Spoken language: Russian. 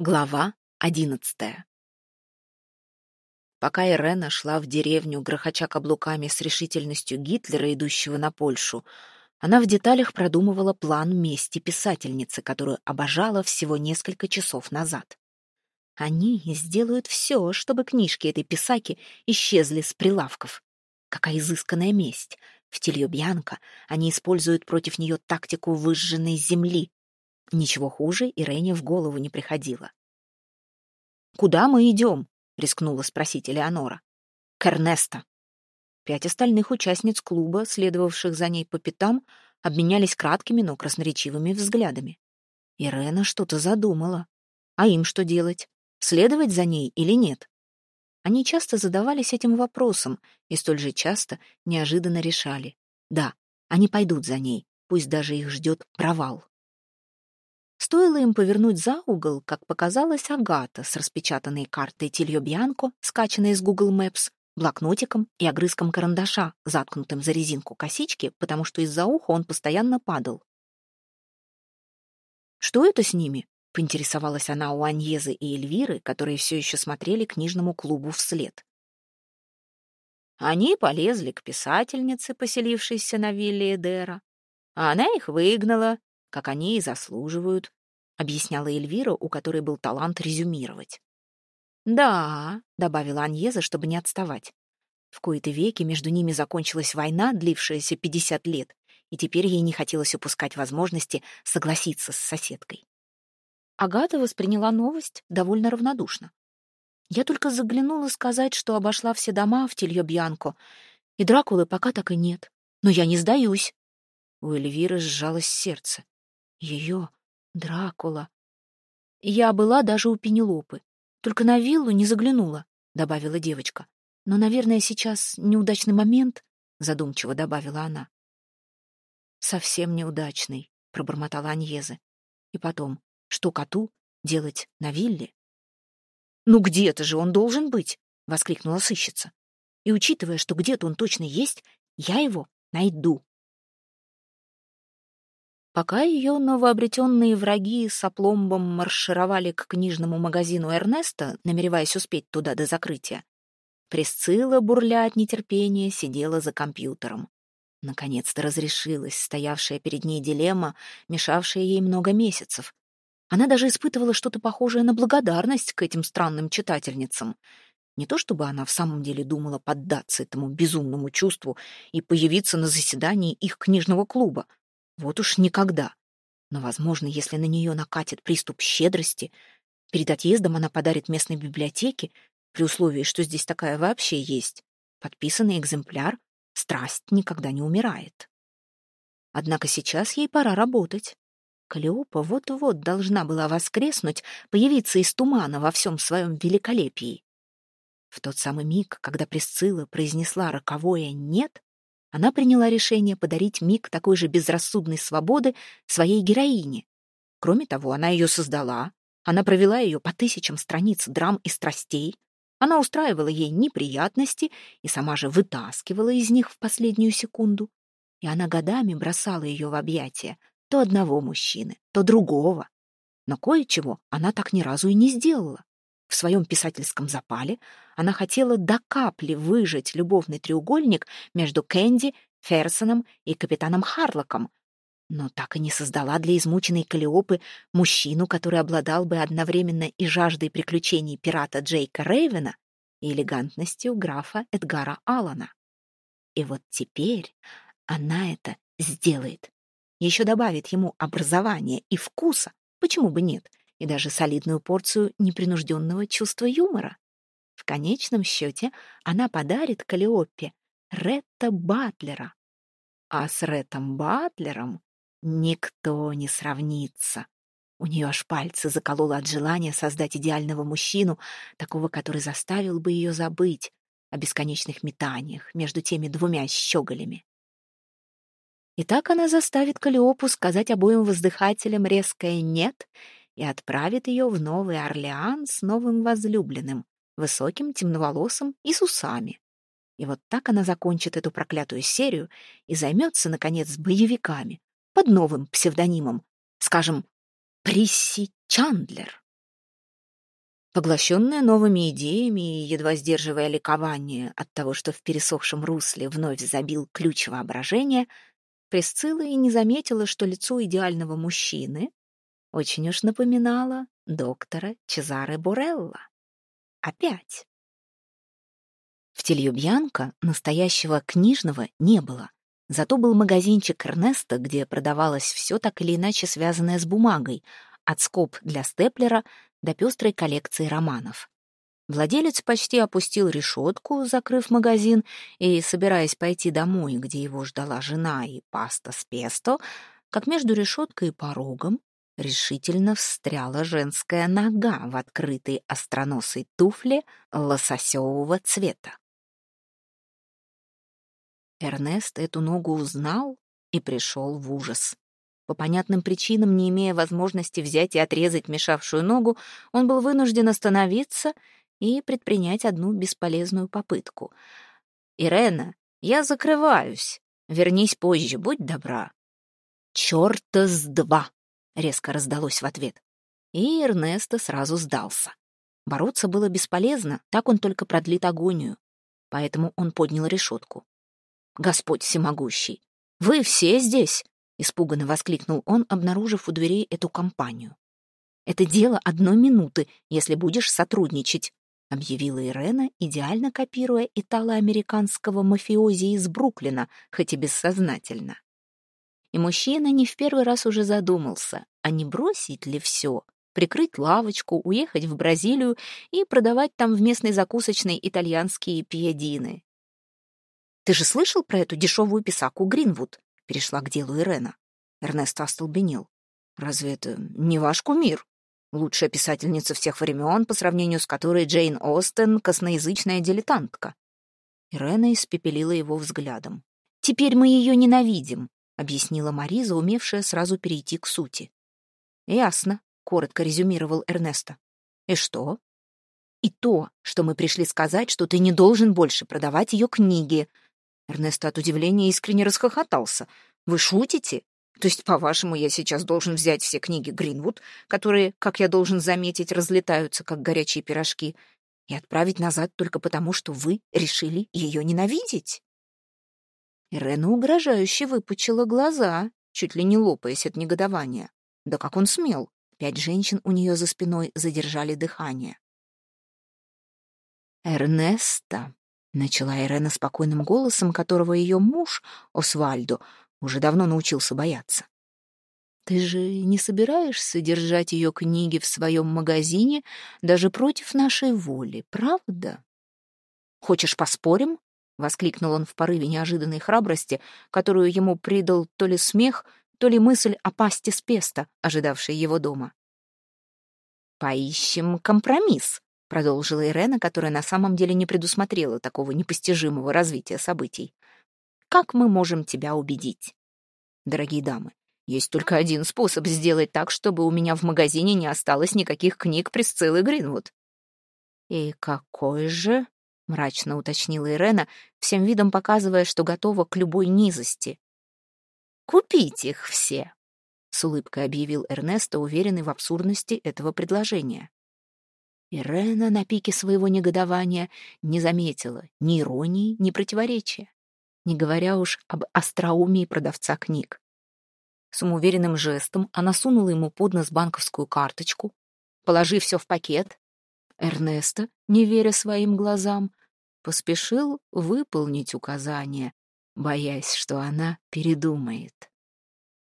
Глава одиннадцатая Пока Ирена шла в деревню, грохоча каблуками с решительностью Гитлера, идущего на Польшу, она в деталях продумывала план мести писательницы, которую обожала всего несколько часов назад. Они сделают все, чтобы книжки этой писаки исчезли с прилавков. Какая изысканная месть! В Тильобьянко они используют против нее тактику выжженной земли, Ничего хуже Ирене в голову не приходило. «Куда мы идем?» — рискнула спросить Элеонора. «К Эрнесто». Пять остальных участниц клуба, следовавших за ней по пятам, обменялись краткими, но красноречивыми взглядами. Ирена что-то задумала. А им что делать? Следовать за ней или нет? Они часто задавались этим вопросом и столь же часто неожиданно решали. Да, они пойдут за ней, пусть даже их ждет провал. Стоило им повернуть за угол, как показалась Агата с распечатанной картой Тильо Бьянко, скачанной из Google Maps, блокнотиком и огрызком карандаша, заткнутым за резинку косички, потому что из-за уха он постоянно падал. «Что это с ними?» — поинтересовалась она у Аньезы и Эльвиры, которые все еще смотрели книжному клубу вслед. Они полезли к писательнице, поселившейся на вилле Эдера, а она их выгнала, как они и заслуживают, объясняла Эльвира, у которой был талант резюмировать. «Да», — добавила Аньеза, чтобы не отставать. В кои-то веки между ними закончилась война, длившаяся 50 лет, и теперь ей не хотелось упускать возможности согласиться с соседкой. Агата восприняла новость довольно равнодушно. Я только заглянула сказать, что обошла все дома в Тильё-Бьянко, и Дракулы пока так и нет. Но я не сдаюсь. У Эльвиры сжалось сердце. Ее Дракула. Я была даже у Пенелопы. Только на виллу не заглянула, — добавила девочка. Но, наверное, сейчас неудачный момент, — задумчиво добавила она. Совсем неудачный, — пробормотала Аньезе. И потом, что коту делать на вилле? «Ну где-то же он должен быть!» — воскликнула сыщица. «И учитывая, что где-то он точно есть, я его найду». Пока ее новообретенные враги с опломбом маршировали к книжному магазину Эрнеста, намереваясь успеть туда до закрытия, Присцилла, бурля от нетерпения, сидела за компьютером. Наконец-то разрешилась стоявшая перед ней дилемма, мешавшая ей много месяцев. Она даже испытывала что-то похожее на благодарность к этим странным читательницам. Не то чтобы она в самом деле думала поддаться этому безумному чувству и появиться на заседании их книжного клуба — вот уж никогда. Но, возможно, если на нее накатит приступ щедрости, перед отъездом она подарит местной библиотеке, при условии, что здесь такая вообще есть, подписанный экземпляр «Страсть никогда не умирает». Однако сейчас ей пора работать. Калиопа вот-вот должна была воскреснуть, появиться из тумана во всем своем великолепии. В тот самый миг, когда Присцилла произнесла роковое «нет», она приняла решение подарить миг такой же безрассудной свободы своей героине. Кроме того, она ее создала, она провела ее по тысячам страниц драм и страстей, она устраивала ей неприятности и сама же вытаскивала из них в последнюю секунду. И она годами бросала ее в объятия то одного мужчины, то другого. Но кое-чего она так ни разу и не сделала. В своем писательском запале она хотела до капли выжать любовный треугольник между Кэнди, Ферсоном и капитаном Харлоком, но так и не создала для измученной Калиопы мужчину, который обладал бы одновременно и жаждой приключений пирата Джейка Рейвена и элегантностью графа Эдгара Аллана. И вот теперь она это сделает. Еще добавит ему образования и вкуса, почему бы нет, и даже солидную порцию непринужденного чувства юмора. В конечном счете она подарит Калиоппе Ретта Батлера. А с Реттом Батлером никто не сравнится. У нее аж пальцы закололо от желания создать идеального мужчину, такого, который заставил бы ее забыть о бесконечных метаниях между теми двумя щеголями. И так она заставит Калиопу сказать обоим воздыхателям резкое «нет» и отправит ее в Новый Орлеан с новым возлюбленным, высоким, темноволосым и с усами. И вот так она закончит эту проклятую серию и займется, наконец, боевиками под новым псевдонимом, скажем, Присси Чандлер. Поглощенная новыми идеями и едва сдерживая ликование от того, что в пересохшем русле вновь забил ключ воображения, Присцилла и не заметила, что лицо идеального мужчины очень уж напоминало доктора Чезаре Борелла. Опять. В Тельюбьянко настоящего книжного не было. Зато был магазинчик Эрнеста, где продавалось все так или иначе связанное с бумагой, от скоб для степлера до пестрой коллекции романов. Владелец почти опустил решетку, закрыв магазин, и, собираясь пойти домой, где его ждала жена и паста с песто, как между решеткой и порогом решительно встряла женская нога в открытой остроносой туфле лососевого цвета. Эрнест эту ногу узнал и пришел в ужас. По понятным причинам, не имея возможности взять и отрезать мешавшую ногу, он был вынужден остановиться и предпринять одну бесполезную попытку. «Ирена, я закрываюсь. Вернись позже, будь добра». «Чёрта с два!» — резко раздалось в ответ. И Эрнесто сразу сдался. Бороться было бесполезно, так он только продлит агонию. Поэтому он поднял решетку. «Господь всемогущий! Вы все здесь!» — испуганно воскликнул он, обнаружив у дверей эту компанию. «Это дело одной минуты, если будешь сотрудничать. — объявила Ирена, идеально копируя итало-американского мафиози из Бруклина, хоть и бессознательно. И мужчина не в первый раз уже задумался, а не бросить ли все, прикрыть лавочку, уехать в Бразилию и продавать там в местной закусочной итальянские пиадины. «Ты же слышал про эту дешевую писаку Гринвуд?» — перешла к делу Ирена. Эрнест остолбенел. «Разве это не ваш кумир?» Лучшая писательница всех времен, по сравнению с которой Джейн Остен — косноязычная дилетантка. Ирена испепелила его взглядом. «Теперь мы ее ненавидим», — объяснила Мариза, умевшая сразу перейти к сути. «Ясно», — коротко резюмировал Эрнесто. «И что?» «И то, что мы пришли сказать, что ты не должен больше продавать ее книги». Эрнесто от удивления искренне расхохотался. «Вы шутите? То есть, по-вашему, я сейчас должен взять все книги Гринвуд, которые, как я должен заметить, разлетаются, как горячие пирожки, и отправить назад только потому, что вы решили ее ненавидеть?» Ирена угрожающе выпучила глаза, чуть ли не лопаясь от негодования. Да как он смел? Пять женщин у нее за спиной задержали дыхание. «Эрнеста», — начала Ирена спокойным голосом, которого ее муж, Освальдо, уже давно научился бояться. Ты же не собираешься держать ее книги в своем магазине даже против нашей воли, правда? Хочешь, поспорим? — воскликнул он в порыве неожиданной храбрости, которую ему придал то ли смех, то ли мысль о пасте с песто, ожидавшей его дома. «Поищем компромисс», — продолжила Ирена, которая на самом деле не предусмотрела такого непостижимого развития событий. Как мы можем тебя убедить? Дорогие дамы, есть только один способ сделать так, чтобы у меня в магазине не осталось никаких книг Присциллы Гринвуд. И какой же? Мрачно уточнила Ирена, всем видом показывая, что готова к любой низости. «Купить их все!» — с улыбкой объявил Эрнесто, уверенный в абсурдности этого предложения. Ирена на пике своего негодования не заметила ни иронии, ни противоречия не говоря уж об остроумии продавца книг. Самоуверенным жестом она сунула ему под нос банковскую карточку, положив все в пакет. Эрнесто, не веря своим глазам, поспешил выполнить указание, боясь, что она передумает.